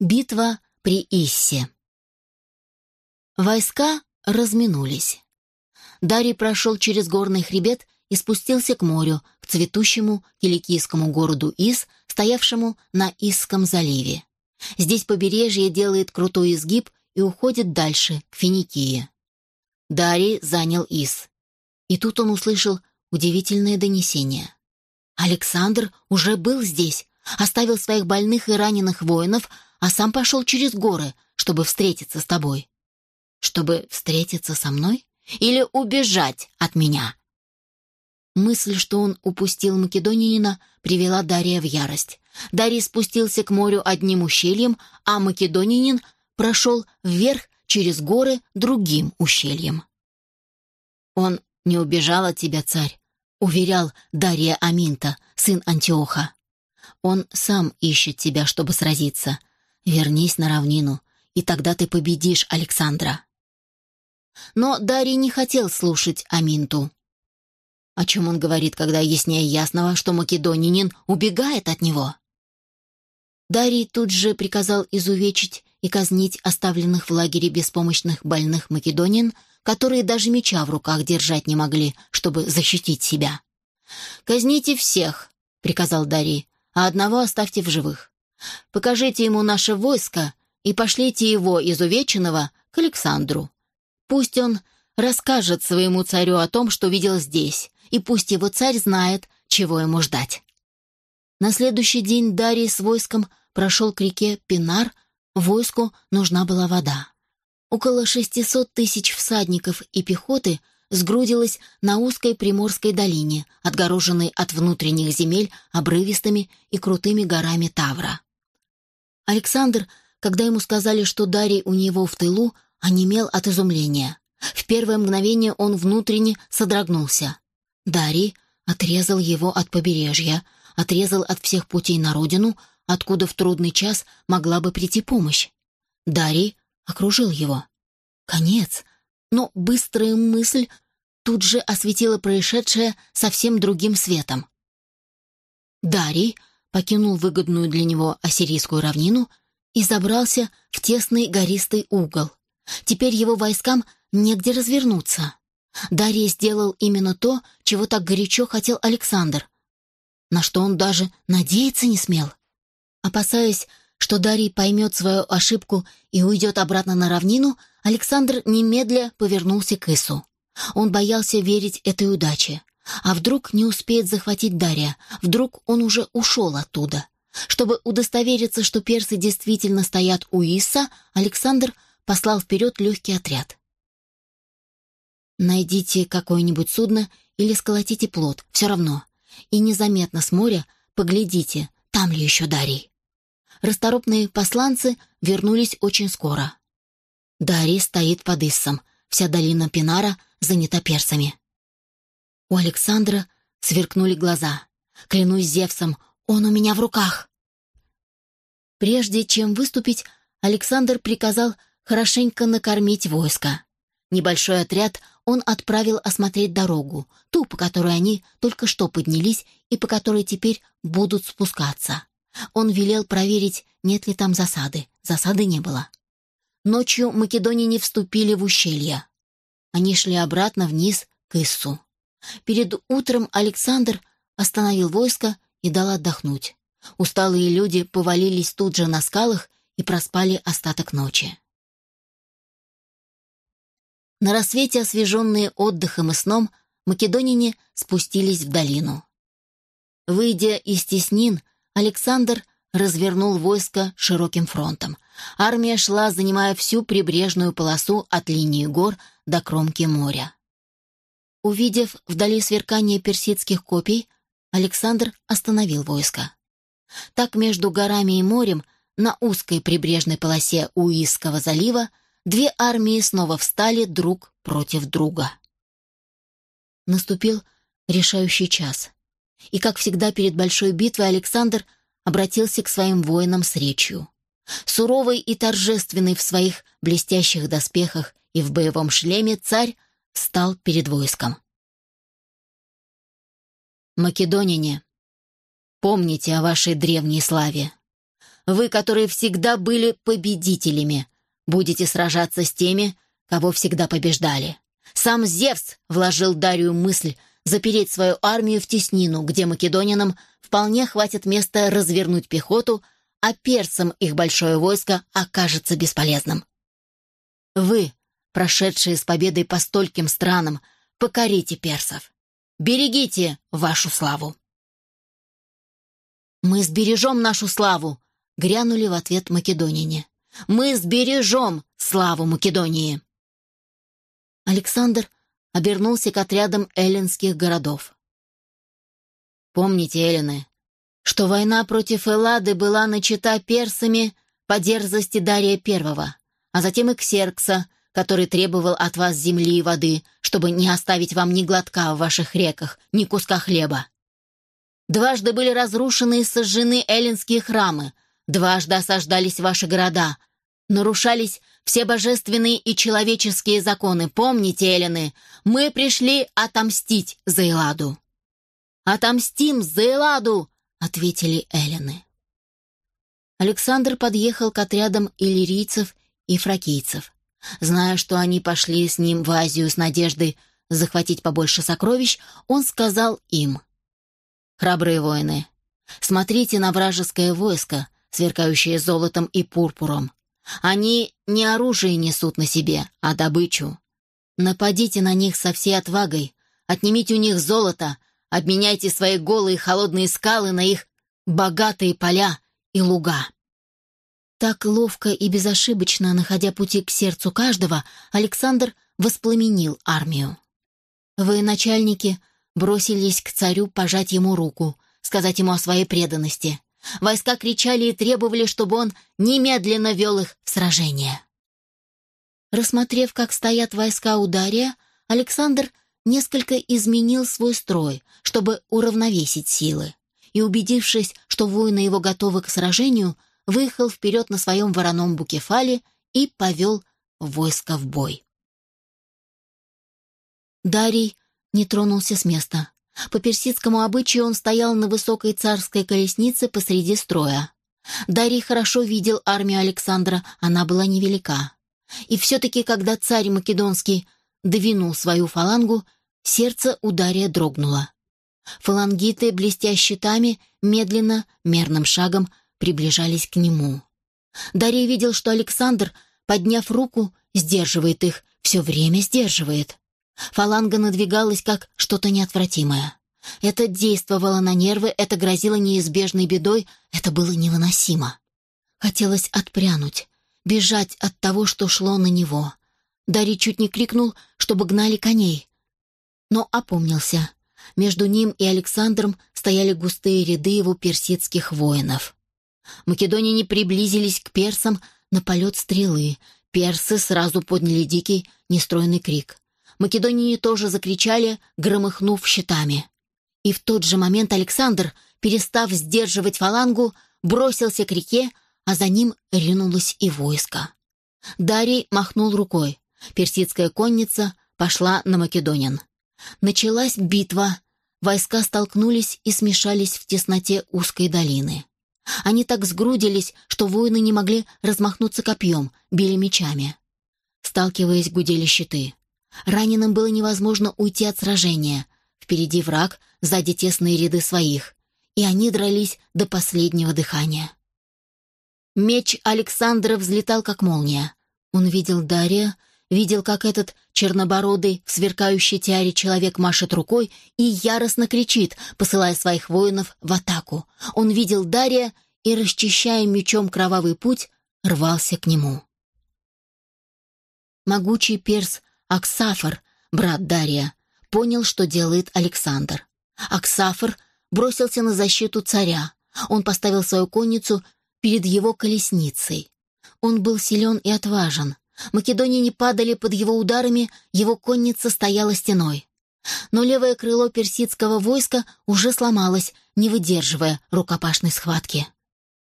Битва при Иссе. Войска разминулись. Дарий прошел через горный хребет и спустился к морю, к цветущему киликийскому городу Ис, стоявшему на Исском заливе. Здесь побережье делает крутой изгиб и уходит дальше, к Финикии. Дарий занял Ис. И тут он услышал удивительное донесение. Александр уже был здесь, оставил своих больных и раненых воинов, а сам пошел через горы, чтобы встретиться с тобой. Чтобы встретиться со мной? Или убежать от меня?» Мысль, что он упустил Македонянина, привела Дария в ярость. Дарий спустился к морю одним ущельем, а Македонянин прошел вверх через горы другим ущельем. «Он не убежал от тебя, царь», — уверял Дария Аминта, сын Антиоха. «Он сам ищет тебя, чтобы сразиться. Вернись на равнину, и тогда ты победишь Александра». Но Дарий не хотел слушать Аминту. О чем он говорит, когда яснее ясного, что македонянин убегает от него? Дарий тут же приказал изувечить и казнить оставленных в лагере беспомощных больных македонин, которые даже меча в руках держать не могли, чтобы защитить себя. «Казните всех», — приказал Дарий, — «а одного оставьте в живых. Покажите ему наше войско и пошлите его изувеченного к Александру. Пусть он расскажет своему царю о том, что видел здесь, и пусть его царь знает, чего ему ждать. На следующий день Дарий с войском прошел к реке Пинар, войску нужна была вода. Около 600 тысяч всадников и пехоты сгрудилось на узкой Приморской долине, отгороженной от внутренних земель обрывистыми и крутыми горами Тавра. Александр, когда ему сказали, что Дарий у него в тылу, онемел от изумления. В первое мгновение он внутренне содрогнулся. Дарий отрезал его от побережья, отрезал от всех путей на родину, откуда в трудный час могла бы прийти помощь. Дарий окружил его. Конец. Но быстрая мысль тут же осветила происшедшее совсем другим светом. Дарий покинул выгодную для него ассирийскую равнину и забрался в тесный гористый угол. Теперь его войскам негде развернуться. Дарий сделал именно то, чего так горячо хотел Александр, на что он даже надеяться не смел. Опасаясь, что Дарий поймет свою ошибку и уйдет обратно на равнину, Александр немедля повернулся к Ису. Он боялся верить этой удаче. А вдруг не успеет захватить Дария? Вдруг он уже ушел оттуда? Чтобы удостовериться, что персы действительно стоят у Иса, Александр послал вперед легкий отряд. «Найдите какое-нибудь судно или сколотите плот, все равно, и незаметно с моря поглядите, там ли еще Дарий». Расторопные посланцы вернулись очень скоро. Дарий стоит под Иссом, вся долина Пинара занята персами. У Александра сверкнули глаза. Клянусь Зевсом, он у меня в руках. Прежде чем выступить, Александр приказал хорошенько накормить войско. Небольшой отряд он отправил осмотреть дорогу, ту, по которой они только что поднялись и по которой теперь будут спускаться. Он велел проверить, нет ли там засады. Засады не было. Ночью македоняне вступили в ущелье. Они шли обратно вниз к Иссу. Перед утром Александр остановил войско и дал отдохнуть. Усталые люди повалились тут же на скалах и проспали остаток ночи. На рассвете, освеженные отдыхом и сном, македонине спустились в долину. Выйдя из теснин, Александр развернул войско широким фронтом. Армия шла, занимая всю прибрежную полосу от линии гор до кромки моря. Увидев вдали сверкание персидских копий, Александр остановил войско. Так между горами и морем, на узкой прибрежной полосе Уисского залива, две армии снова встали друг против друга. Наступил решающий час. И, как всегда перед большой битвой, Александр обратился к своим воинам с речью. Суровый и торжественный в своих блестящих доспехах и в боевом шлеме царь стал перед войском. «Македонине, помните о вашей древней славе. вы, которые всегда были победителями, будете сражаться с теми, кого всегда побеждали. Сам Зевс вложил Дарию мысль запереть свою армию в теснину, где македонянам вполне хватит места развернуть пехоту, а персам их большое войско окажется бесполезным. Вы, прошедшие с победой по стольким странам, покорите персов. Берегите вашу славу. «Мы сбережем нашу славу!» — грянули в ответ македонине. «Мы сбережем славу Македонии!» Александр обернулся к отрядам эллинских городов. «Помните, эллины, что война против Эллады была начата персами по дерзости Дария I, а затем и Ксеркса, который требовал от вас земли и воды, чтобы не оставить вам ни глотка в ваших реках, ни куска хлеба. Дважды были разрушены и сожжены эллинские храмы, дважды осаждались ваши города, нарушались все божественные и человеческие законы. Помните, эллины, мы пришли отомстить за Эладу». «Отомстим за Эладу!» — ответили эллины. Александр подъехал к отрядам иллирийцев и фракийцев. Зная, что они пошли с ним в Азию с надеждой захватить побольше сокровищ, он сказал им — Храбрые воины, смотрите на вражеское войско, сверкающее золотом и пурпуром. Они не оружие несут на себе, а добычу. Нападите на них со всей отвагой, отнимите у них золото, обменяйте свои голые холодные скалы на их богатые поля и луга. Так ловко и безошибочно, находя пути к сердцу каждого, Александр воспламенил армию. Вы, начальники, бросились к царю пожать ему руку, сказать ему о своей преданности. Войска кричали и требовали, чтобы он немедленно вел их в сражение. Рассмотрев, как стоят войска у Дария, Александр несколько изменил свой строй, чтобы уравновесить силы, и, убедившись, что воины его готовы к сражению, выехал вперед на своем вороном букефале и повел войско в бой. Дарий не тронулся с места. По персидскому обычаю он стоял на высокой царской колеснице посреди строя. Дарий хорошо видел армию Александра, она была невелика. И все-таки, когда царь Македонский двинул свою фалангу, сердце у Дария дрогнуло. Фалангиты, блестя щитами, медленно, мерным шагом приближались к нему. Дарий видел, что Александр, подняв руку, сдерживает их, все время сдерживает. Фаланга надвигалась как что-то неотвратимое. Это действовало на нервы, это грозило неизбежной бедой, это было невыносимо. Хотелось отпрянуть, бежать от того, что шло на него. Дарий чуть не крикнул, чтобы гнали коней. Но опомнился. Между ним и Александром стояли густые ряды его персидских воинов. Македоняне приблизились к персам на полет стрелы. Персы сразу подняли дикий, нестройный крик. Македонии тоже закричали, громыхнув щитами. И в тот же момент Александр, перестав сдерживать фалангу, бросился к реке, а за ним ринулось и войско. Дарий махнул рукой. Персидская конница пошла на македонин. Началась битва. Войска столкнулись и смешались в тесноте узкой долины. Они так сгрудились, что воины не могли размахнуться копьем, били мечами. Сталкиваясь, гудели щиты. Раненым было невозможно уйти от сражения. Впереди враг, сзади тесные ряды своих. И они дрались до последнего дыхания. Меч Александра взлетал, как молния. Он видел Дария, видел, как этот чернобородый в сверкающей тиаре человек машет рукой и яростно кричит, посылая своих воинов в атаку. Он видел Дария и, расчищая мечом кровавый путь, рвался к нему. Могучий перс Аксафор, брат Дария, понял, что делает Александр. Аксафор бросился на защиту царя. Он поставил свою конницу перед его колесницей. Он был силен и отважен. Македония не падали под его ударами, его конница стояла стеной. Но левое крыло персидского войска уже сломалось, не выдерживая рукопашной схватки.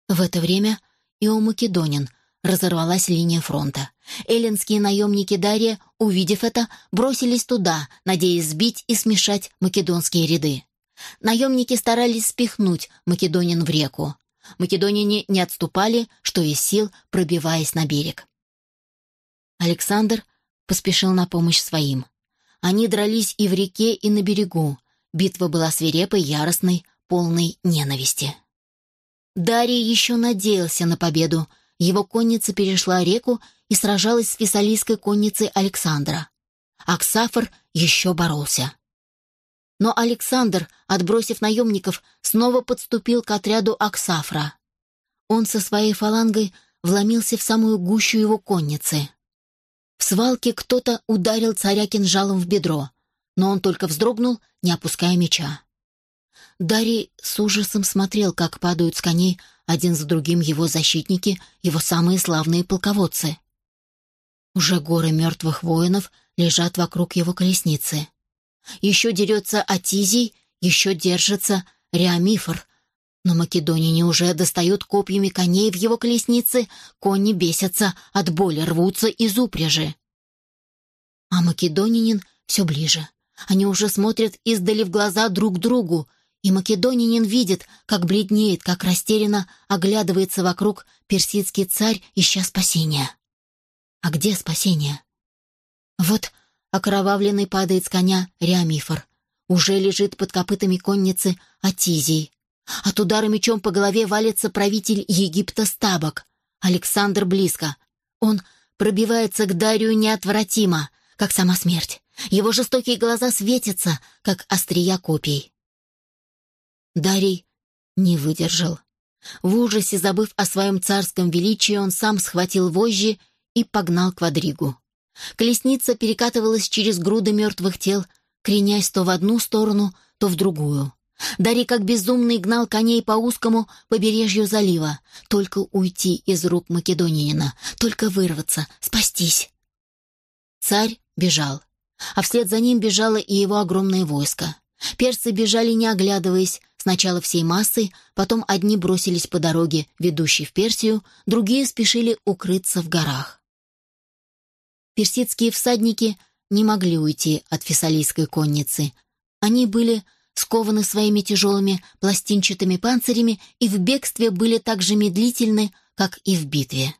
В это время и у македонин разорвалась линия фронта. Эллинские наемники Дария, увидев это, бросились туда, надеясь сбить и смешать македонские ряды. Наемники старались спихнуть македонин в реку. Македоняне не отступали, что из сил, пробиваясь на берег. Александр поспешил на помощь своим. Они дрались и в реке, и на берегу. Битва была свирепой, яростной, полной ненависти. Дарий еще надеялся на победу. Его конница перешла реку и сражалась с фессалийской конницей Александра. Аксафор еще боролся. Но Александр, отбросив наемников, снова подступил к отряду Аксафра. Он со своей фалангой вломился в самую гущу его конницы. В свалке кто-то ударил царя кинжалом в бедро, но он только вздрогнул, не опуская меча. Дарий с ужасом смотрел, как падают с коней один за другим его защитники, его самые славные полководцы. Уже горы мертвых воинов лежат вокруг его колесницы. Еще дерется Атизий, еще держится Реамифор. Но македонине уже достают копьями коней в его колеснице, кони бесятся, от боли рвутся из упряжи. А македонянин все ближе. Они уже смотрят издали в глаза друг другу, и македонянин видит, как бледнеет, как растерянно оглядывается вокруг персидский царь, ища спасения. А где спасение? Вот окровавленный падает с коня Реамифор. Уже лежит под копытами конницы Атизий. От удара мечом по голове валится правитель Египта Стабок. Александр близко. Он пробивается к Дарию неотвратимо, как сама смерть. Его жестокие глаза светятся, как острия копий. Дарий не выдержал. В ужасе, забыв о своем царском величии, он сам схватил вожжи и погнал квадригу. Колесница перекатывалась через груды мертвых тел, кренясь то в одну сторону, то в другую. Дарий как безумный гнал коней по узкому побережью залива. Только уйти из рук македонянина, только вырваться, спастись. Царь бежал, а вслед за ним бежало и его огромное войско. Персы бежали, не оглядываясь, сначала всей массой, потом одни бросились по дороге, ведущей в Персию, другие спешили укрыться в горах. Персидские всадники не могли уйти от фессалийской конницы. Они были скованы своими тяжелыми пластинчатыми панцирями и в бегстве были так же медлительны, как и в битве.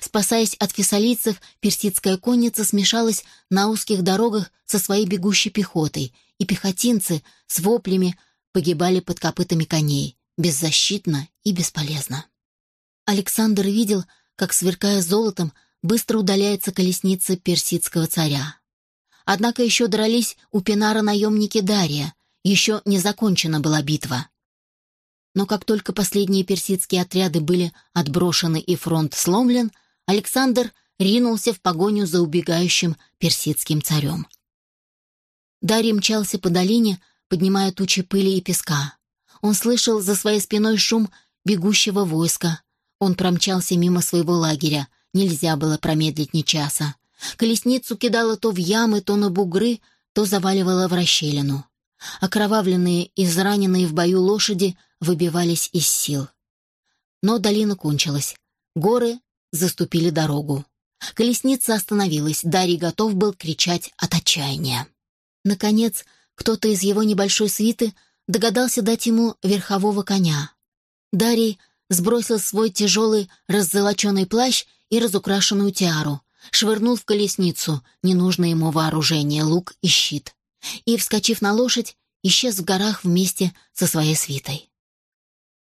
Спасаясь от фессалийцев, персидская конница смешалась на узких дорогах со своей бегущей пехотой, и пехотинцы с воплями погибали под копытами коней, беззащитно и бесполезно. Александр видел, как, сверкая золотом, быстро удаляется колесница персидского царя. Однако еще дрались у Пинара наемники Дария, еще не закончена была битва. Но как только последние персидские отряды были отброшены и фронт сломлен, Александр ринулся в погоню за убегающим персидским царем. Дарий мчался по долине, поднимая тучи пыли и песка. Он слышал за своей спиной шум бегущего войска. Он промчался мимо своего лагеря, Нельзя было промедлить ни часа. Колесницу кидало то в ямы, то на бугры, то заваливало в расщелину. Окровавленные, израненные в бою лошади выбивались из сил. Но долина кончилась. Горы заступили дорогу. Колесница остановилась, Дарий готов был кричать от отчаяния. Наконец, кто-то из его небольшой свиты догадался дать ему верхового коня. Дарий сбросил свой тяжелый раззолоченный плащ и разукрашенную тиару, швырнул в колесницу ненужное ему вооружение, лук и щит, и, вскочив на лошадь, исчез в горах вместе со своей свитой.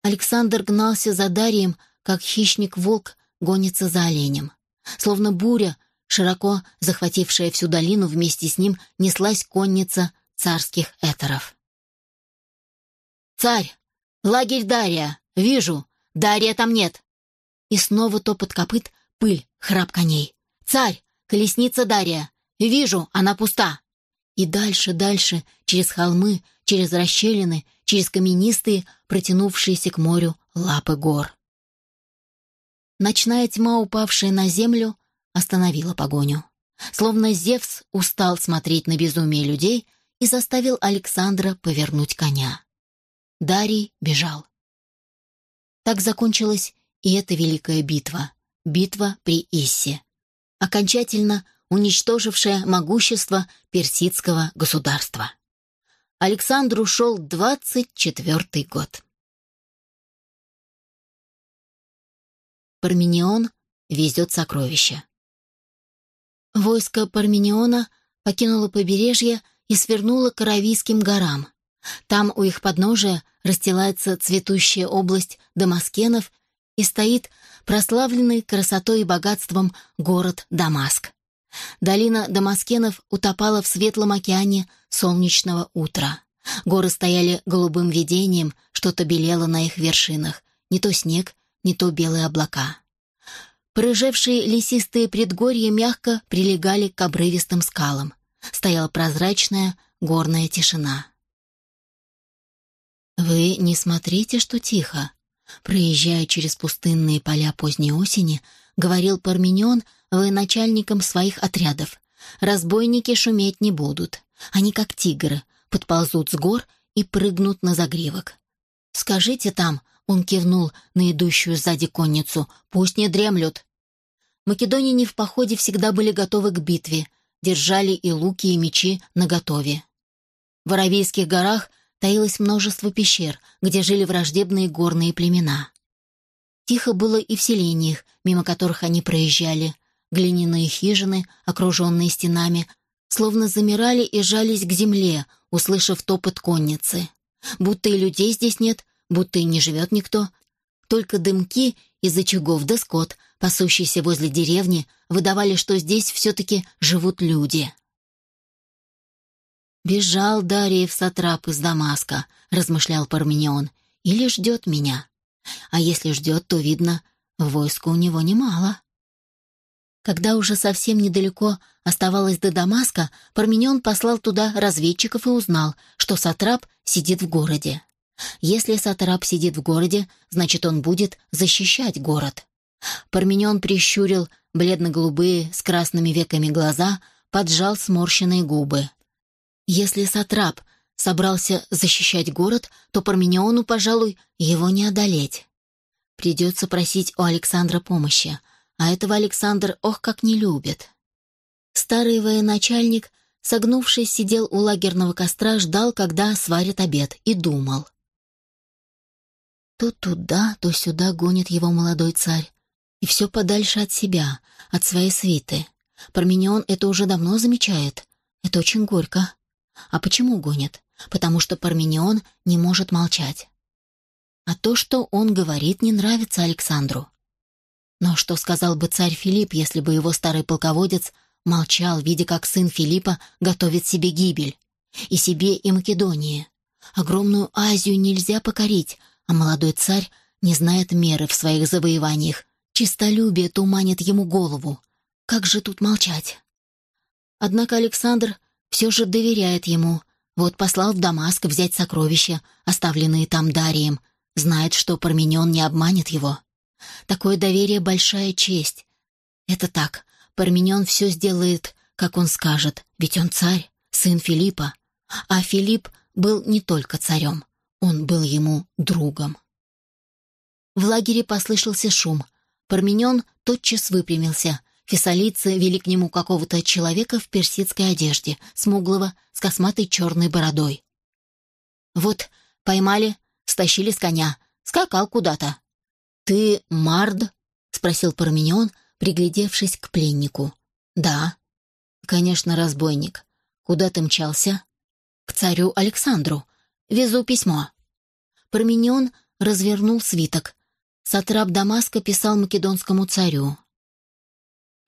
Александр гнался за Дарием, как хищник-волк гонится за оленем. Словно буря, широко захватившая всю долину вместе с ним, неслась конница царских этеров. «Царь! Лагерь Дария! Вижу! Дария там нет!» И снова топот копыт, Пыль, храп коней. «Царь! Колесница Дария! Вижу, она пуста!» И дальше, дальше, через холмы, через расщелины, через каменистые, протянувшиеся к морю лапы гор. Ночная тьма, упавшая на землю, остановила погоню. Словно Зевс устал смотреть на безумие людей и заставил Александра повернуть коня. Дарий бежал. Так закончилась и эта великая битва. Битва при Иссе, окончательно уничтожившая могущество персидского государства. Александру шел двадцать четвертый год. Парменион везет сокровища. Войско Пармениона покинуло побережье и свернуло к Аравийским горам. Там у их подножия расстилается цветущая область Дамаскенов и стоит прославленный красотой и богатством город Дамаск. Долина Дамаскенов утопала в светлом океане солнечного утра. Горы стояли голубым видением, что-то белело на их вершинах, не то снег, не то белые облака. Прыжевшие лесистые предгорья мягко прилегали к обрывистым скалам. Стояла прозрачная горная тишина. «Вы не смотрите, что тихо», Проезжая через пустынные поля поздней осени, говорил Парменион военачальникам своих отрядов. Разбойники шуметь не будут. Они, как тигры, подползут с гор и прыгнут на загривок. «Скажите там», — он кивнул на идущую сзади конницу, — «пусть не дремлют». Македоняне в походе всегда были готовы к битве, держали и луки, и мечи наготове. В Аравийских горах таилось множество пещер, где жили враждебные горные племена. Тихо было и в селениях, мимо которых они проезжали. Глиняные хижины, окруженные стенами, словно замирали и жались к земле, услышав топот конницы. Будто и людей здесь нет, будто и не живет никто. Только дымки из очагов да скот, пасущийся возле деревни, выдавали, что здесь все-таки живут люди. «Бежал Дариев сатрап из Дамаска», — размышлял Парменион, — «или ждет меня. А если ждет, то, видно, войска у него немало». Когда уже совсем недалеко оставалось до Дамаска, Парменион послал туда разведчиков и узнал, что Сатрап сидит в городе. Если Сатрап сидит в городе, значит, он будет защищать город. Парменион прищурил бледно-голубые с красными веками глаза, поджал сморщенные губы. Если Сатрап собрался защищать город, то Пармениону, пожалуй, его не одолеть. Придется просить у Александра помощи, а этого Александр ох как не любит. Старый военачальник, согнувшись, сидел у лагерного костра, ждал, когда сварят обед, и думал. То туда, то сюда гонит его молодой царь, и все подальше от себя, от своей свиты. Парменион это уже давно замечает. Это очень горько. А почему гонит? Потому что Парменион не может молчать. А то, что он говорит, не нравится Александру. Но что сказал бы царь Филипп, если бы его старый полководец молчал, видя, как сын Филиппа готовит себе гибель? И себе, и Македонии. Огромную Азию нельзя покорить, а молодой царь не знает меры в своих завоеваниях. Чистолюбие туманит ему голову. Как же тут молчать? Однако Александр все же доверяет ему. Вот послал в Дамаск взять сокровища, оставленные там Дарием. Знает, что Парменен не обманет его. Такое доверие — большая честь. Это так, Парменен все сделает, как он скажет, ведь он царь, сын Филиппа. А Филипп был не только царем, он был ему другом. В лагере послышался шум. Парменен тотчас выпрямился, Фессалийцы вели к нему какого-то человека в персидской одежде, смуглого, с косматой черной бородой. «Вот, поймали, стащили с коня, скакал куда-то». «Ты Мард?» — спросил Парменион, приглядевшись к пленнику. «Да». «Конечно, разбойник. Куда ты мчался?» «К царю Александру. Везу письмо». Парменион развернул свиток. Сатрап Дамаска писал македонскому царю.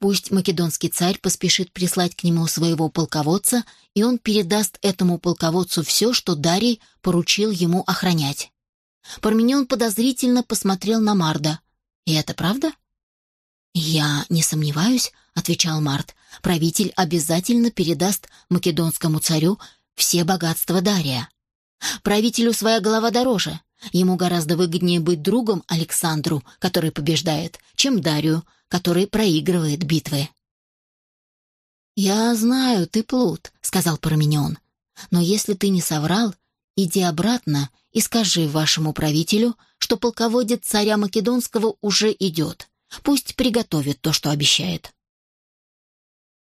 Пусть македонский царь поспешит прислать к нему своего полководца, и он передаст этому полководцу все, что Дарий поручил ему охранять. Парменион подозрительно посмотрел на Марда. «И это правда?» «Я не сомневаюсь», — отвечал Мард. «Правитель обязательно передаст македонскому царю все богатства Дария. Правителю своя голова дороже. Ему гораздо выгоднее быть другом Александру, который побеждает, чем Дарию, который проигрывает битвы. «Я знаю, ты плут», — сказал Парменион. «Но если ты не соврал, иди обратно и скажи вашему правителю, что полководец царя Македонского уже идет. Пусть приготовит то, что обещает».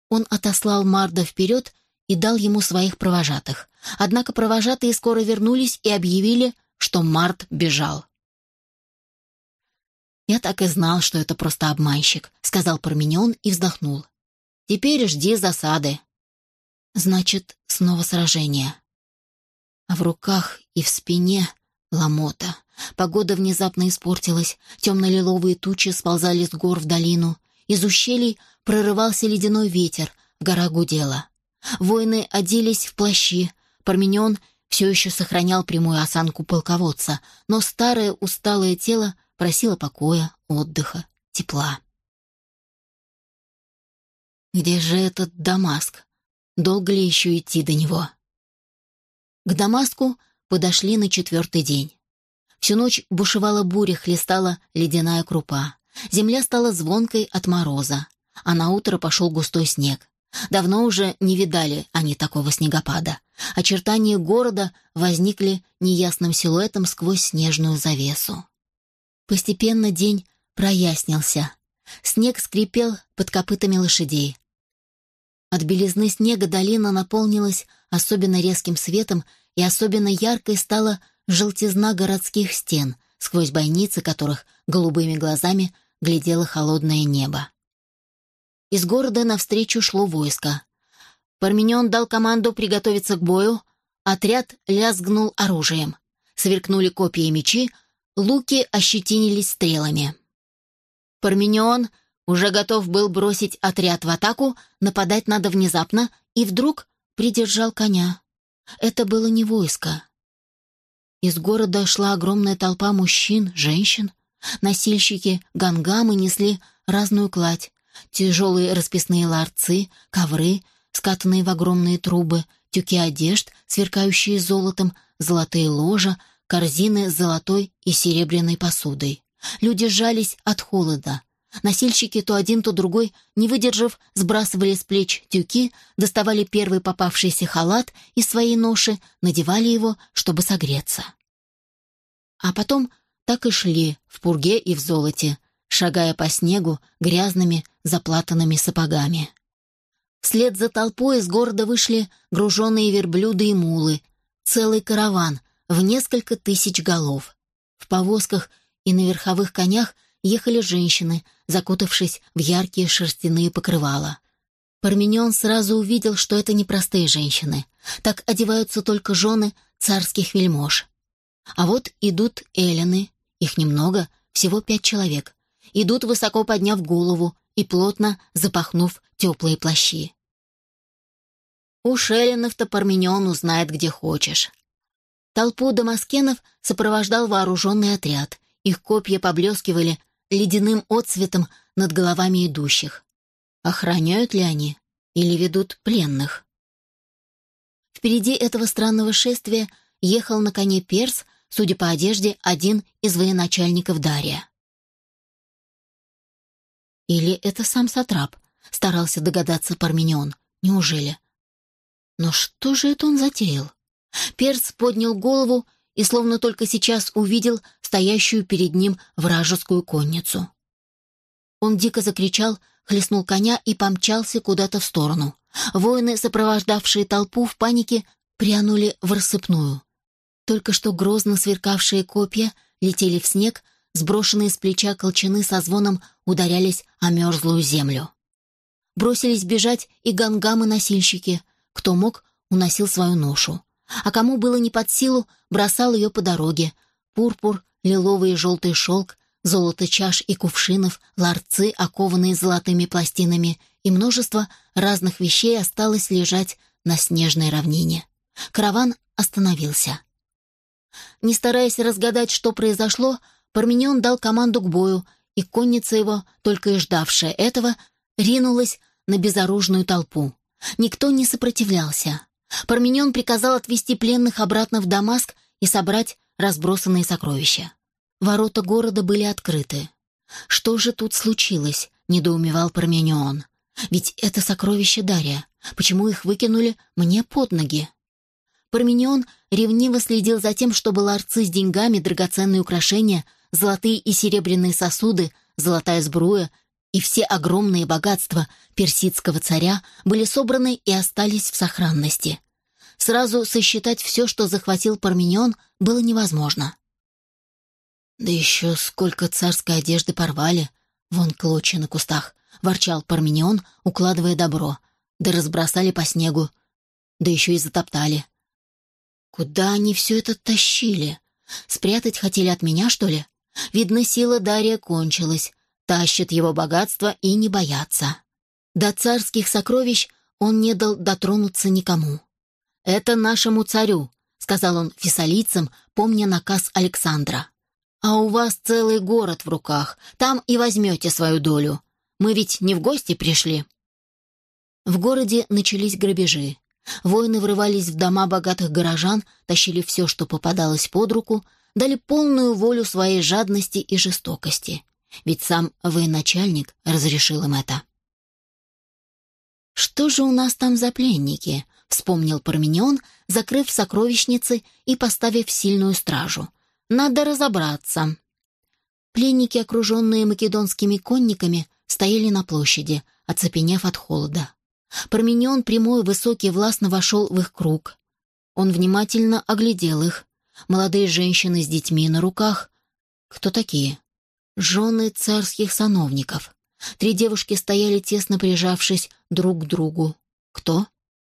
Он отослал Марда вперед и дал ему своих провожатых. Однако провожатые скоро вернулись и объявили, что Мард бежал. «Я так и знал, что это просто обманщик», — сказал Парменион и вздохнул. «Теперь жди засады». «Значит, снова сражение». А в руках и в спине ломота. Погода внезапно испортилась, темно-лиловые тучи сползали с гор в долину. Из ущелий прорывался ледяной ветер, гора гудела. Воины оделись в плащи. Парменион все еще сохранял прямую осанку полководца, но старое усталое тело просило покоя, отдыха, тепла. Где же этот Дамаск? Долго ли еще идти до него? К Дамаску подошли на четвертый день. Всю ночь бушевала буря, хлестала ледяная крупа. Земля стала звонкой от мороза, а на утро пошел густой снег. Давно уже не видали они такого снегопада. Очертания города возникли неясным силуэтом сквозь снежную завесу. Постепенно день прояснился. Снег скрипел под копытами лошадей. От белизны снега долина наполнилась особенно резким светом, и особенно яркой стала желтизна городских стен, сквозь бойницы которых голубыми глазами глядело холодное небо. Из города навстречу шло войско. Парменион дал команду приготовиться к бою, отряд лязгнул оружием. Сверкнули копья и мечи, луки ощетинились стрелами. Парменион уже готов был бросить отряд в атаку, нападать надо внезапно, и вдруг придержал коня. Это было не войско. Из города шла огромная толпа мужчин, женщин. Носильщики гангамы несли разную кладь. Тяжелые расписные ларцы, ковры, скатанные в огромные трубы, тюки одежд, сверкающие золотом, золотые ложа, корзины с золотой и серебряной посудой. Люди сжались от холода. Носильщики то один, то другой, не выдержав, сбрасывали с плеч тюки, доставали первый попавшийся халат из своей ноши, надевали его, чтобы согреться. А потом так и шли в пурге и в золоте, шагая по снегу грязными заплатанными сапогами. Вслед за толпой из города вышли груженные верблюды и мулы, целый караван в несколько тысяч голов. В повозках и на верховых конях ехали женщины, закутавшись в яркие шерстяные покрывала. Парменион сразу увидел, что это не простые женщины. Так одеваются только жены царских вельмож. А вот идут эллины, их немного, всего пять человек, идут высоко подняв голову и плотно запахнув теплые плащи. У Шелленов-то Парменион узнает, где хочешь. Толпу дамаскенов сопровождал вооруженный отряд. Их копья поблескивали ледяным отсветом над головами идущих. Охраняют ли они или ведут пленных? Впереди этого странного шествия ехал на коне перс, судя по одежде, один из военачальников Дария. Или это сам Сатрап? Старался догадаться Парменион. Неужели? Но что же это он затеял? Перс поднял голову и словно только сейчас увидел стоящую перед ним вражескую конницу. Он дико закричал, хлестнул коня и помчался куда-то в сторону. Воины, сопровождавшие толпу в панике, прянули в рассыпную. Только что грозно сверкавшие копья летели в снег, Сброшенные с плеча колчаны со звоном ударялись о мерзлую землю. Бросились бежать и гангамы-носильщики. Кто мог, уносил свою ношу. А кому было не под силу, бросал ее по дороге. Пурпур, лиловый и желтый шелк, золото чаш и кувшинов, ларцы, окованные золотыми пластинами, и множество разных вещей осталось лежать на снежной равнине. Караван остановился. Не стараясь разгадать, что произошло, Парменион дал команду к бою, и конница его, только и ждавшая этого, ринулась на безоружную толпу. Никто не сопротивлялся. Парменион приказал отвести пленных обратно в Дамаск и собрать разбросанные сокровища. Ворота города были открыты. «Что же тут случилось?» — недоумевал Парменион. «Ведь это сокровища Дарья. Почему их выкинули мне под ноги?» Парменион ревниво следил за тем, чтобы ларцы с деньгами, драгоценные украшения золотые и серебряные сосуды, золотая сбруя и все огромные богатства персидского царя были собраны и остались в сохранности. Сразу сосчитать все, что захватил Парменион, было невозможно. Да еще сколько царской одежды порвали, вон клочья на кустах, ворчал Парменион, укладывая добро, да разбросали по снегу, да еще и затоптали. Куда они все это тащили? Спрятать хотели от меня, что ли? Видно, сила Дария кончилась, тащит его богатство и не боятся. До царских сокровищ он не дал дотронуться никому. «Это нашему царю», — сказал он фессалийцам, помня наказ Александра. «А у вас целый город в руках, там и возьмете свою долю. Мы ведь не в гости пришли». В городе начались грабежи. Воины врывались в дома богатых горожан, тащили все, что попадалось под руку, дали полную волю своей жадности и жестокости. Ведь сам военачальник разрешил им это. «Что же у нас там за пленники?» — вспомнил Парменион, закрыв сокровищницы и поставив сильную стражу. «Надо разобраться». Пленники, окруженные македонскими конниками, стояли на площади, оцепенев от холода. Парменион прямой, высокий, властно вошел в их круг. Он внимательно оглядел их. Молодые женщины с детьми на руках. Кто такие? Жены царских сановников. Три девушки стояли тесно прижавшись друг к другу. Кто?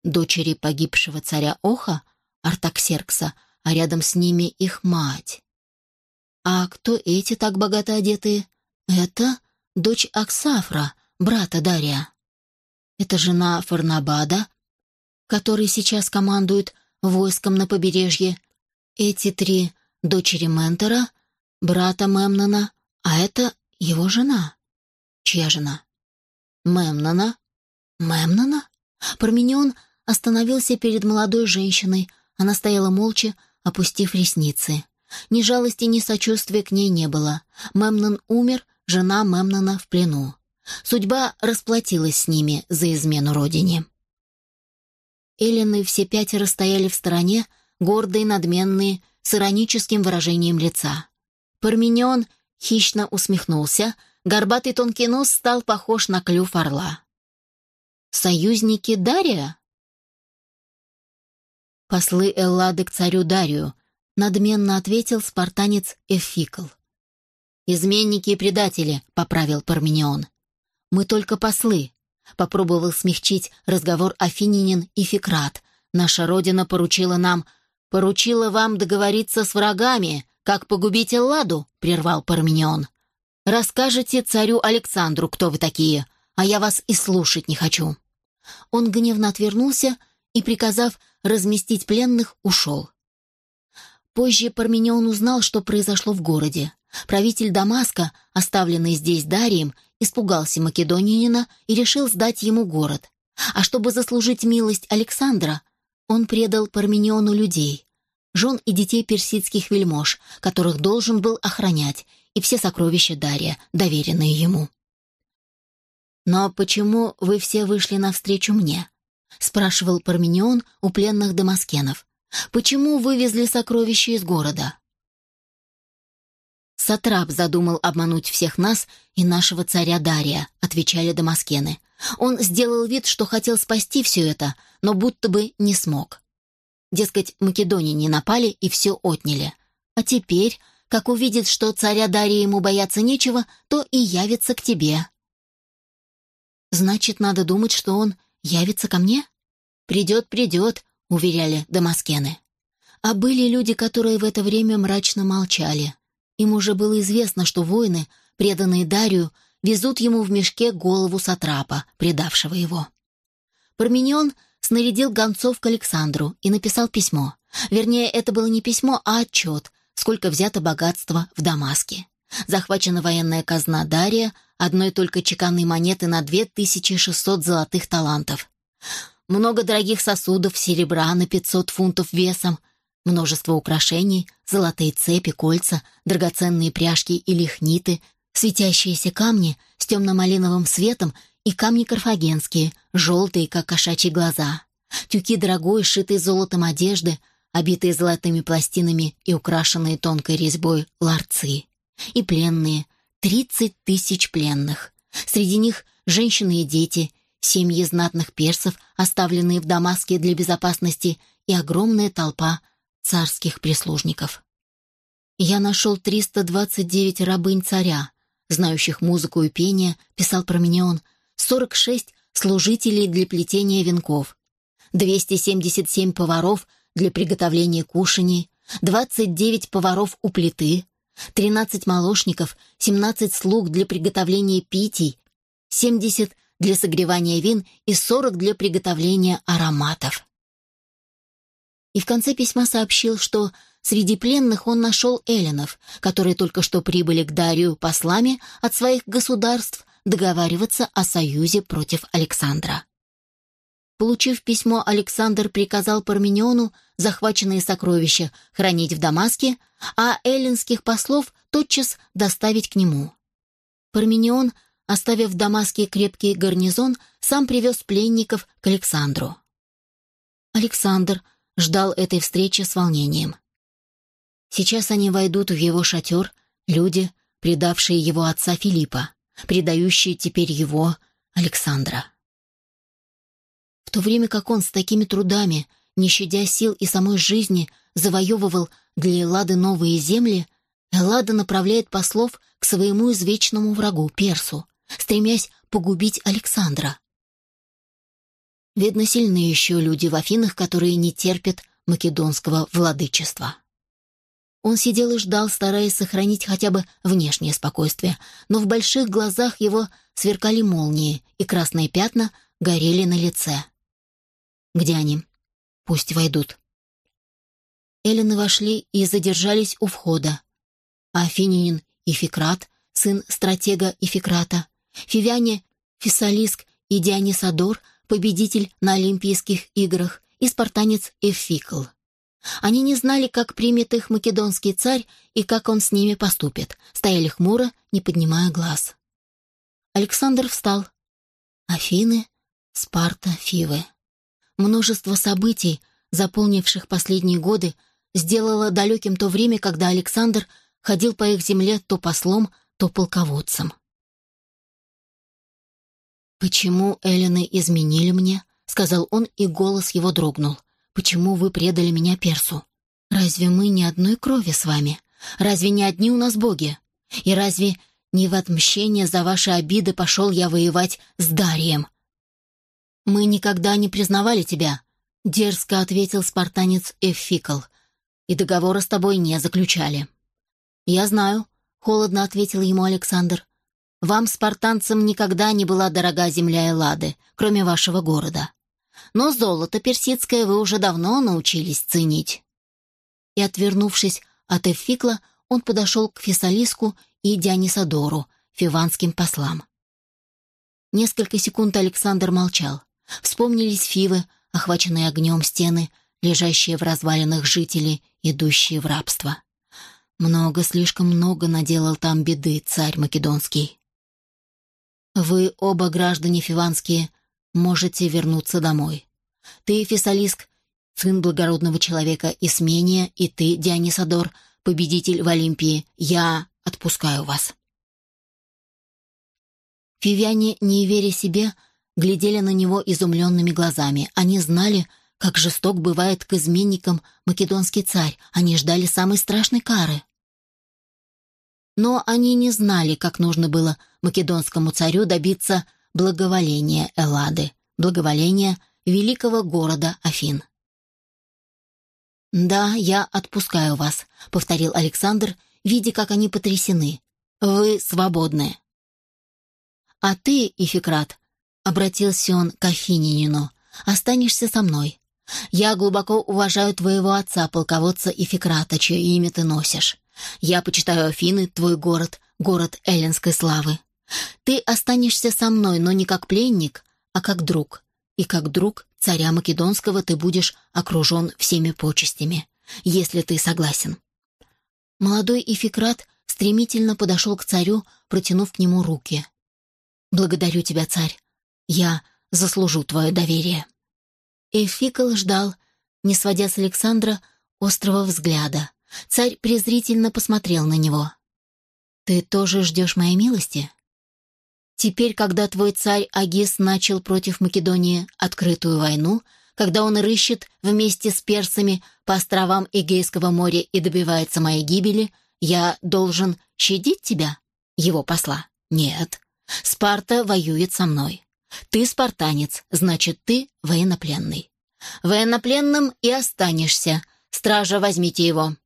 Дочери погибшего царя Оха, Артаксеркса, а рядом с ними их мать. А кто эти так богато одетые? Это дочь Аксафра, брата Дария. Это жена Фарнабада, который сейчас командует войском на побережье. Эти три — дочери Ментора, брата Мемнона, а это его жена. Чья жена? Мемнона. Мемнона? Парменион остановился перед молодой женщиной. Она стояла молча, опустив ресницы. Ни жалости, ни сочувствия к ней не было. Мемнон умер, жена Мемнона в плену. Судьба расплатилась с ними за измену родине. Эллины все пятеро стояли в стороне, гордые, надменные, с ироническим выражением лица. Парменион хищно усмехнулся, горбатый тонкий нос стал похож на клюв орла. «Союзники Дария?» «Послы Эллады к царю Дарию», — надменно ответил спартанец Эфикл. «Изменники и предатели», — поправил Парменион. Мы только послы», — попробовал смягчить разговор Афининин и Фекрат. «Наша родина поручила нам...» «Поручила вам договориться с врагами, как погубить Элладу», — прервал Парменион. «Расскажете царю Александру, кто вы такие, а я вас и слушать не хочу». Он гневно отвернулся и, приказав разместить пленных, ушел. Позже Парменион узнал, что произошло в городе. Правитель Дамаска, оставленный здесь Дарием, испугался македонянина и решил сдать ему город. А чтобы заслужить милость Александра, он предал Пармениону людей, жен и детей персидских вельмож, которых должен был охранять, и все сокровища Дария, доверенные ему. «Но почему вы все вышли навстречу мне?» — спрашивал Парменион у пленных дамаскенов. «Почему вывезли сокровища из города?» «Сатрап задумал обмануть всех нас и нашего царя Дария», — отвечали дамаскены. «Он сделал вид, что хотел спасти все это, но будто бы не смог. Дескать, Македонии не напали и все отняли. А теперь, как увидит, что царя Дария ему бояться нечего, то и явится к тебе». «Значит, надо думать, что он явится ко мне?» «Придет, придет», — уверяли дамаскены. А были люди, которые в это время мрачно молчали. Им уже было известно, что воины, преданные Дарию, везут ему в мешке голову Сатрапа, предавшего его. Парменион снарядил гонцов к Александру и написал письмо. Вернее, это было не письмо, а отчет, сколько взято богатства в Дамаске. Захвачена военная казна Дария, одной только чеканной монеты на 2600 золотых талантов. Много дорогих сосудов серебра на 500 фунтов весом, Множество украшений, золотые цепи, кольца, драгоценные пряжки и лихниты, светящиеся камни с темно-малиновым светом и камни карфагенские, желтые, как кошачьи глаза. Тюки дорогой, сшитые золотом одежды, обитые золотыми пластинами и украшенные тонкой резьбой ларцы. И пленные, тридцать тысяч пленных. Среди них женщины и дети, семьи знатных персов, оставленные в Дамаске для безопасности, и огромная толпа царских прислужников. Я нашел 329 рабынь царя, знающих музыку и пение, писал Променеон, 46 служителей для плетения венков, 277 поваров для приготовления кушаний, 29 поваров у плиты, 13 молочников, 17 слуг для приготовления питий, 70 для согревания вин и 40 для приготовления ароматов. И в конце письма сообщил, что среди пленных он нашел эллинов, которые только что прибыли к Дарию послами от своих государств договариваться о союзе против Александра. Получив письмо, Александр приказал Пармениону захваченные сокровища хранить в Дамаске, а эллинских послов тотчас доставить к нему. Парменион, оставив в Дамаске крепкий гарнизон, сам привез пленников к Александру. Александр ждал этой встречи с волнением. Сейчас они войдут в его шатер, люди, предавшие его отца Филиппа, предающие теперь его, Александра. В то время как он с такими трудами не щадя сил и самой жизни, завоевывал для Эллады новые земли, Эллада направляет послов к своему извечному врагу, Персу, стремясь погубить Александра. Видно, сильны еще люди в Афинах, которые не терпят македонского владычества. Он сидел и ждал, стараясь сохранить хотя бы внешнее спокойствие, но в больших глазах его сверкали молнии, и красные пятна горели на лице. «Где они?» Пусть войдут. Эллины вошли и задержались у входа. Афининин и Фикрат, сын стратега Ификрата, Фивяне, Фессалиск и Дионисодор, победитель на Олимпийских играх, и спартанец Эфикл. Они не знали, как примет их македонский царь и как он с ними поступит, стояли хмуро, не поднимая глаз. Александр встал. Афины, Спарта, Фивы. Множество событий, заполнивших последние годы, сделало далеким то время, когда Александр ходил по их земле то послом, то полководцем. «Почему Эллины изменили мне?» — сказал он, и голос его дрогнул. «Почему вы предали меня Персу? Разве мы не одной крови с вами? Разве не одни у нас боги? И разве не в отмщение за ваши обиды пошел я воевать с Дарием, «Мы никогда не признавали тебя», — дерзко ответил спартанец Эфикл. «И договора с тобой не заключали». «Я знаю», — холодно ответил ему Александр. «Вам, спартанцам, никогда не была дорога земля Эллады, кроме вашего города. Но золото персидское вы уже давно научились ценить». И, отвернувшись от Эфикла, он подошел к Фессалиску и Дионисодору, фиванским послам. Несколько секунд Александр молчал. Вспомнились фивы, охваченные огнем стены, лежащие в развалинах жители, идущие в рабство. Много, слишком много наделал там беды царь Македонский. Вы, оба граждане фиванские, можете вернуться домой. Ты, Фессалиск, сын благородного человека Исмения, и ты, Дионисодор, победитель в Олимпии, я отпускаю вас. Фивяне, не веря себе, глядели на него изумленными глазами. Они знали, как жесток бывает к изменникам македонский царь. Они ждали самой страшной кары. Но они не знали, как нужно было македонскому царю добиться благоволения Эллады, благоволения великого города Афин. «Да, я отпускаю вас», — повторил Александр, видя, как они потрясены. «Вы свободны». «А ты, Ификрат, Обратился он к Афининину. «Останешься со мной. Я глубоко уважаю твоего отца, полководца Ификрата, чье имя ты носишь. Я почитаю Афины, твой город, город эллинской славы. Ты останешься со мной, но не как пленник, а как друг. И как друг царя Македонского ты будешь окружен всеми почестями, если ты согласен». Молодой Ификрат стремительно подошел к царю, протянув к нему руки. «Благодарю тебя, царь. Я заслужу твое доверие». Эфикл ждал, не сводя с Александра острого взгляда. Царь презрительно посмотрел на него. «Ты тоже ждешь моей милости?» Теперь, когда твой царь Агис начал против Македонии открытую войну, когда он рыщет вместе с персами по островам Эгейского моря и добивается моей гибели, Я должен щадить тебя, его посла? Нет. Спарта воюет со мной. Ты спартанец, значит, ты военнопленный. Военнопленным и останешься. Стража, возьмите его.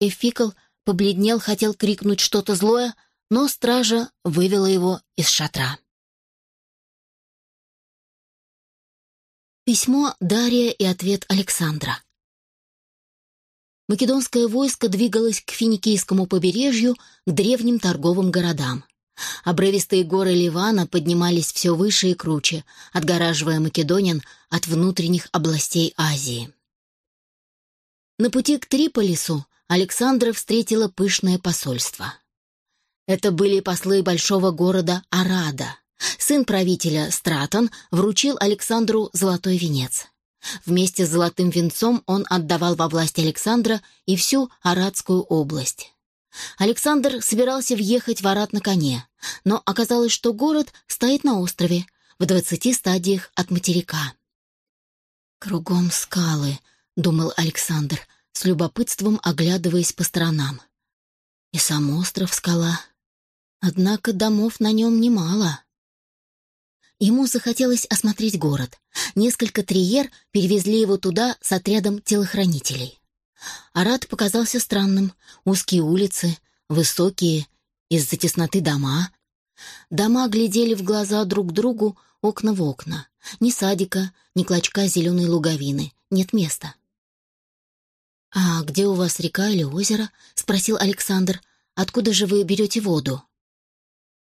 Эфикл побледнел, хотел крикнуть что-то злое, но стража вывела его из шатра. Письмо Дария и ответ Александра. Македонское войско двигалось к финикийскому побережью, к древним торговым городам. Обрывистые горы Ливана поднимались все выше и круче, отгораживая македонян от внутренних областей Азии. На пути к Триполису Александра встретила пышное посольство. Это были послы большого города Арада. Сын правителя Стратон вручил Александру золотой венец. Вместе с золотым венцом он отдавал во власть Александра и всю Арадскую область. Александр собирался въехать в Арат на коне, но оказалось, что город стоит на острове, в двадцати стадиях от материка. «Кругом скалы», — думал Александр, с любопытством оглядываясь по сторонам. «И сам остров — скала. Однако домов на нем немало». Ему захотелось осмотреть город. Несколько триер перевезли его туда с отрядом телохранителей. Арат показался странным. Узкие улицы, высокие, из-за тесноты дома. Дома глядели в глаза друг другу, окна в окна. Ни садика, ни клочка зеленой луговины. Нет места. «А где у вас река или озеро?» — спросил Александр. «Откуда же вы берете воду?»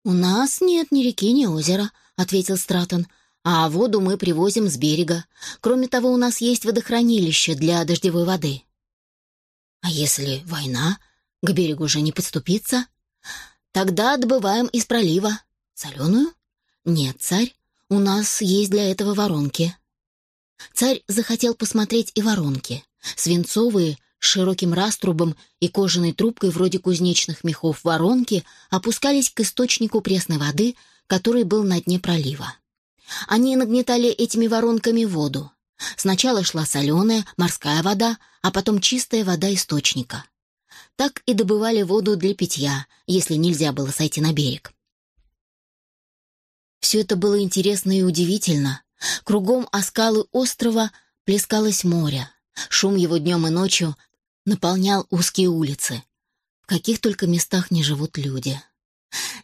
«У нас нет ни реки, ни озера», — ответил Стратон. «А воду мы привозим с берега. Кроме того, у нас есть водохранилище для дождевой воды». «А если война? К берегу же не подступиться?» «Тогда добываем из пролива. Соленую?» «Нет, царь, у нас есть для этого воронки». Царь захотел посмотреть и воронки. Свинцовые, с широким раструбом и кожаной трубкой вроде кузнечных мехов воронки опускались к источнику пресной воды, который был на дне пролива. Они нагнетали этими воронками воду. Сначала шла соленая, морская вода, а потом чистая вода источника. Так и добывали воду для питья, если нельзя было сойти на берег. Все это было интересно и удивительно. Кругом о скалы острова плескалось море. Шум его днем и ночью наполнял узкие улицы. В каких только местах не живут люди.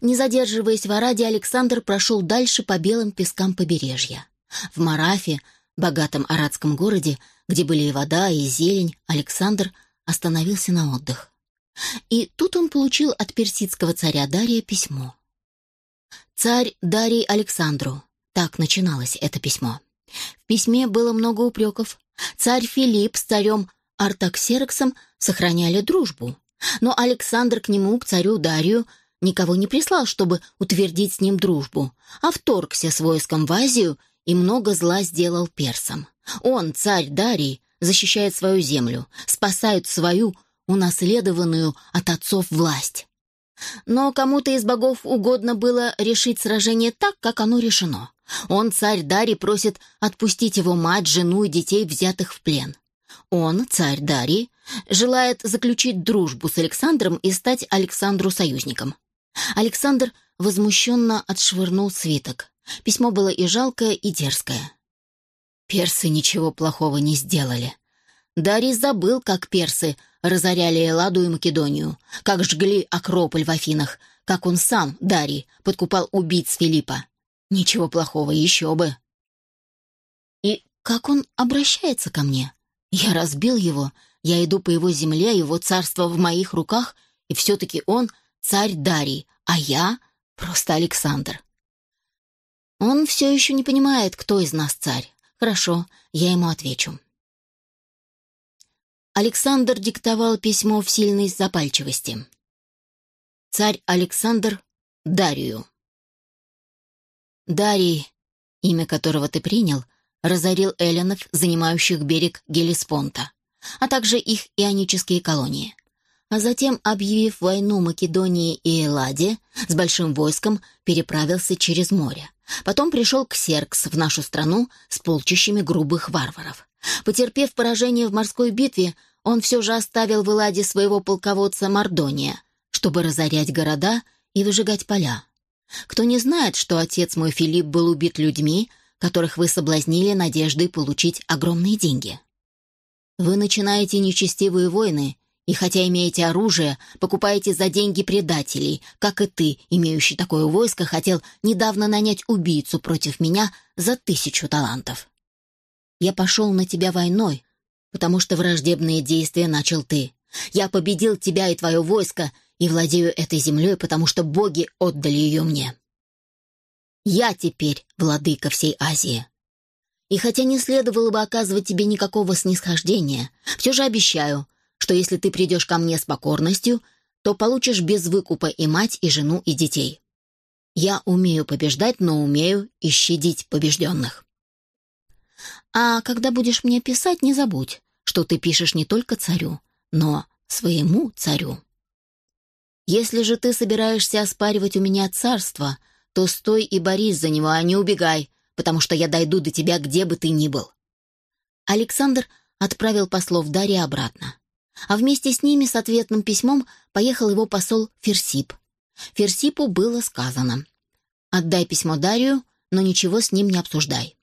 Не задерживаясь в Араде, Александр прошел дальше по белым пескам побережья. В Марафе, богатом арадском городе, где были и вода, и зелень, Александр остановился на отдых. И тут он получил от персидского царя Дария письмо. «Царь Дарий Александру», так начиналось это письмо. В письме было много упреков. Царь Филипп с царем Артаксерксом сохраняли дружбу, но Александр к нему, к царю Дарию, никого не прислал, чтобы утвердить с ним дружбу, а вторгся с войском в Азию и много зла сделал персам. Он, царь Дарий, защищает свою землю, спасает свою, унаследованную от отцов власть. Но кому-то из богов угодно было решить сражение так, как оно решено. Он, царь Дарий, просит отпустить его мать, жену и детей, взятых в плен. Он, царь Дарий, желает заключить дружбу с Александром и стать Александру союзником. Александр возмущенно отшвырнул свиток. Письмо было и жалкое, и дерзкое. Персы ничего плохого не сделали. Дарий забыл, как персы разоряли Элладу и Македонию, как жгли Акрополь в Афинах, как он сам, Дарий, подкупал убийц Филиппа. Ничего плохого, еще бы. И как он обращается ко мне? Я разбил его, я иду по его земле, его царство в моих руках, и все-таки он царь Дарий, а я просто Александр. Он все еще не понимает, кто из нас царь. Хорошо, я ему отвечу. Александр диктовал письмо в сильной запальчивости. Царь Александр Дарию. Дарий, имя которого ты принял, разорил эллинов, занимающих берег Гелиспонта, а также их ионические колонии. А затем, объявив войну Македонии и Элладе, с большим войском переправился через море. Потом пришел к Серкс в нашу страну с полчищами грубых варваров. Потерпев поражение в морской битве, он все же оставил в Эладе своего полководца Мардония, чтобы разорять города и выжигать поля. Кто не знает, что отец мой Филипп был убит людьми, которых вы соблазнили надеждой получить огромные деньги? Вы начинаете нечестивые войны, и хотя имеете оружие, покупаете за деньги предателей, как и ты, имеющий такое войско, хотел недавно нанять убийцу против меня за тысячу талантов. Я пошел на тебя войной, потому что враждебные действия начал ты. Я победил тебя и твое войско и владею этой землей, потому что боги отдали ее мне. Я теперь владыка всей Азии. И хотя не следовало бы оказывать тебе никакого снисхождения, все же обещаю, что если ты придешь ко мне с покорностью, то получишь без выкупа и мать, и жену, и детей. Я умею побеждать, но умею и щадить побежденных. А когда будешь мне писать, не забудь, что ты пишешь не только царю, но своему царю. Если же ты собираешься оспаривать у меня царство, то стой и борись за него, а не убегай, потому что я дойду до тебя, где бы ты ни был». Александр отправил послов Дарьи обратно. А вместе с ними с ответным письмом поехал его посол Ферсип. Ферсипу было сказано «Отдай письмо Дарию, но ничего с ним не обсуждай».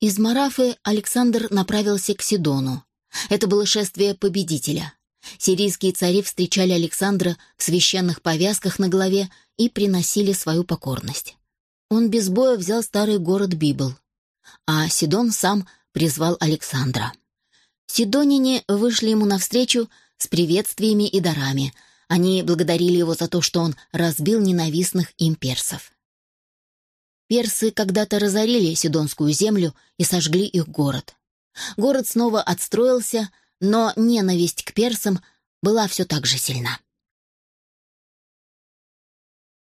Из Марафы Александр направился к Сидону. Это было шествие победителя. Сирийские цари встречали Александра в священных повязках на голове и приносили свою покорность. Он без боя взял старый город Библ, а Сидон сам призвал Александра. Сидонине вышли ему навстречу с приветствиями и дарами. Они благодарили его за то, что он разбил ненавистных им персов. Персы когда-то разорили Сидонскую землю и сожгли их город. Город снова отстроился, но ненависть к персам была все так же сильна.